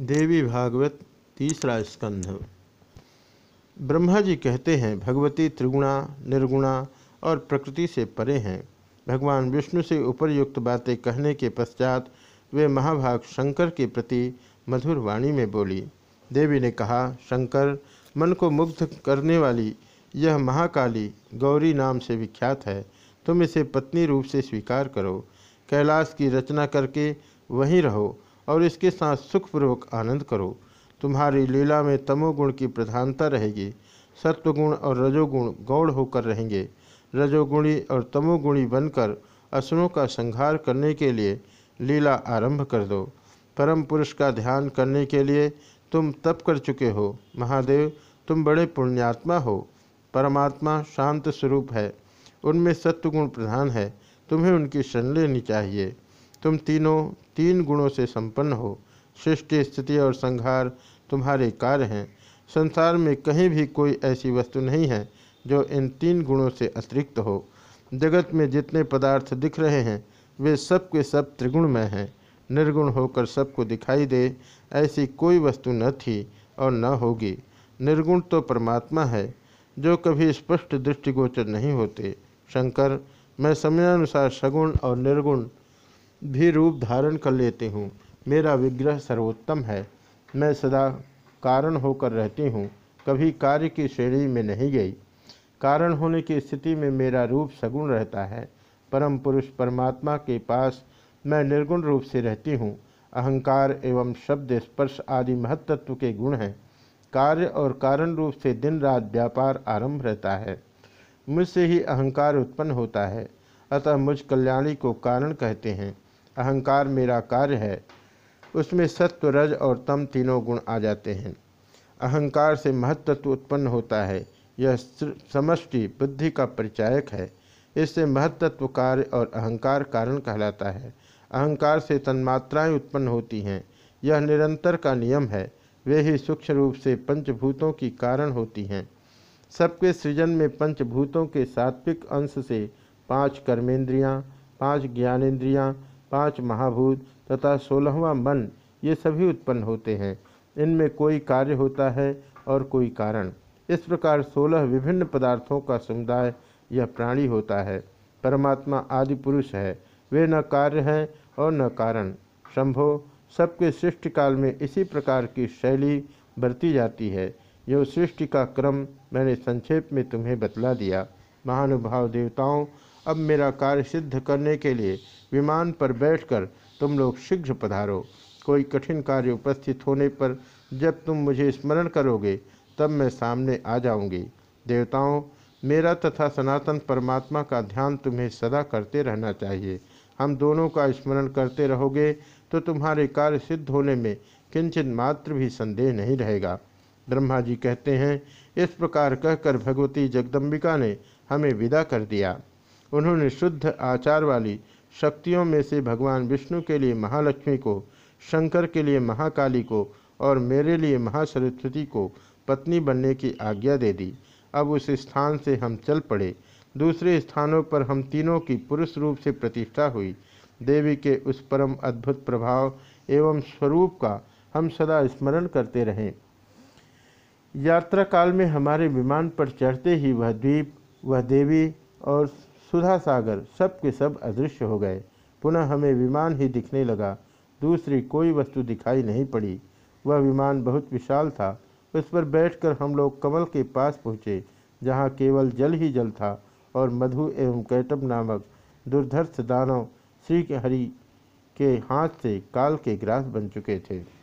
देवी भागवत तीसरा स्कंध। ब्रह्मा जी कहते हैं, भगवती त्रिगुणा, निर्गुणा और प्रकृति से परे हैं। भगवान विष्णु से उपरयुक्त बातें कहने के पश्चात वे महाभाग शंकर के प्रति मधुर वाणी में बोली, देवी ने कहा, शंकर, मन को मुग्ध करने वाली यह महाकाली गौरी नाम से विख्यात है। तुम इसे पत्नी रूप से स्वीकार करो। कैलाश की रचना करके वहीं रहो। और इसके साथ सुखपूर्वक आनंद करो। तुम्हारी लीला में तमोगुण की प्रधानता रहेगी। सत्वगुण और रजोगुण गौड़ होकर रहेंगे। रजोगुणी और तमोगुणी बनकर असुरों का संहार करने के लिए लीला आरंभ कर दो। परम पुरुष का ध्यान करने के लिए तुम तप कर चुके हो। महादेव, तुम बड़े पुण्यात्मा हो। परमात्मा शांत स्वरूप है। उनमें सत्वगुण प्रधान है। तुम्हें उनकी शरण लेनी चाहिए। तुम तीनों, तीन गुणों से संपन्न हो। सृष्टि, स्थिति और संहार तुम्हारे कार्य हैं। संसार में कहीं भी कोई ऐसी वस्तु नहीं है जो इन तीन गुणों से अतिरिक्त हो। जगत में जितने पदार्थ दिख रहे हैं, वे सब के सब त्रिगुणमय हैं। निर्गुण होकर सबको दिखाई दे, ऐसी कोई वस्तु न थी और न होगी। निर्गुण तो परमात्मा है, जो कभी स्पष्ट दृष्टिगोचर नहीं होते। शंकर, मैं समयानुसार सगुण और निर्गुण भी रूप धारण कर लेती हूँ। मेरा विग्रह सर्वोत्तम है। मैं सदा कारण होकर रहती हूँ। कभी कार्य की श्रेणी में नहीं गई। कारण होने की स्थिति में मेरा रूप सगुण रहता है। परम पुरुष परमात्मा के पास मैं निर्गुण रूप से रहती हूँ। अहंकार एवं शब्द स्पर्श आदि महत्त्व के गुण हैं। कार्य और कारण रूप से दिन रात व्यापार आरंभ रहता है। मुझसे ही अहंकार उत्पन्न होता है। अतः मुझ कल्याणी को कारण कहते हैं। अहंकार मेरा कार्य है उसमें सत्व रज और तम तीनों गुण आ जाते हैं। अहंकार से महत्त्व उत्पन्न होता है यह समष्टि बुद्धि का परिचायक है इससे महत्त्व कार्य और अहंकार कारण कहलाता है। अहंकार से तन्मात्राएँ उत्पन्न होती हैं यह निरंतर का नियम है वे ही सूक्ष्म रूप से पंचभूतों की कारण होती हैं। सबके सृजन में पंचभूतों के सात्विक अंश से पाँच कर्मेंद्रियाँ, पाँच ज्ञानेन्द्रियाँ, पाँच महाभूत तथा सोलहवा मन, ये सभी उत्पन्न होते हैं। इनमें कोई कार्य होता है और कोई कारण। इस प्रकार सोलह विभिन्न पदार्थों का समुदाय यह प्राणी होता है। परमात्मा आदि पुरुष है। वे न कार्य हैं और न कारण। शंभो, सबके सृष्टि काल में इसी प्रकार की शैली बरती जाती है। यह सृष्टि का क्रम मैंने संक्षेप में तुम्हें बतला दिया। महानुभाव देवताओं अब मेरा कार्य सिद्ध करने के लिए विमान पर बैठकर तुम लोग शीघ्र पधारो। कोई कठिन कार्य उपस्थित होने पर जब तुम मुझे स्मरण करोगे, तब मैं सामने आ जाऊँगी। देवताओं, मेरा तथा सनातन परमात्मा का ध्यान तुम्हें सदा करते रहना चाहिए। हम दोनों का स्मरण करते रहोगे तो तुम्हारे कार्य सिद्ध होने में किंचन मात्र भी संदेह नहीं रहेगा। ब्रह्मा जी कहते हैं, इस प्रकार कहकर भगवती जगदम्बिका ने हमें विदा कर दिया। उन्होंने शुद्ध आचार वाली शक्तियों में से भगवान विष्णु के लिए महालक्ष्मी को, शंकर के लिए महाकाली को और मेरे लिए महासरस्वती को पत्नी बनने की आज्ञा दे दी। अब उस स्थान से हम चल पड़े। दूसरे स्थानों पर हम तीनों की पुरुष रूप से प्रतिष्ठा हुई। देवी के उस परम अद्भुत प्रभाव एवं स्वरूप का हम सदा स्मरण करते रहें। यात्रा काल में हमारे विमान पर चढ़ते ही वह द्वीप, वह देवी और सुधा सागर सब के सब अदृश्य हो गए। पुनः हमें विमान ही दिखने लगा। दूसरी कोई वस्तु दिखाई नहीं पड़ी। वह विमान बहुत विशाल था। उस पर बैठकर हम लोग कमल के पास पहुँचे, जहाँ केवल जल ही जल था और मधु एवं कैटब नामक दुर्धर्ष दानव श्री हरि के हाथ से काल के ग्रास बन चुके थे।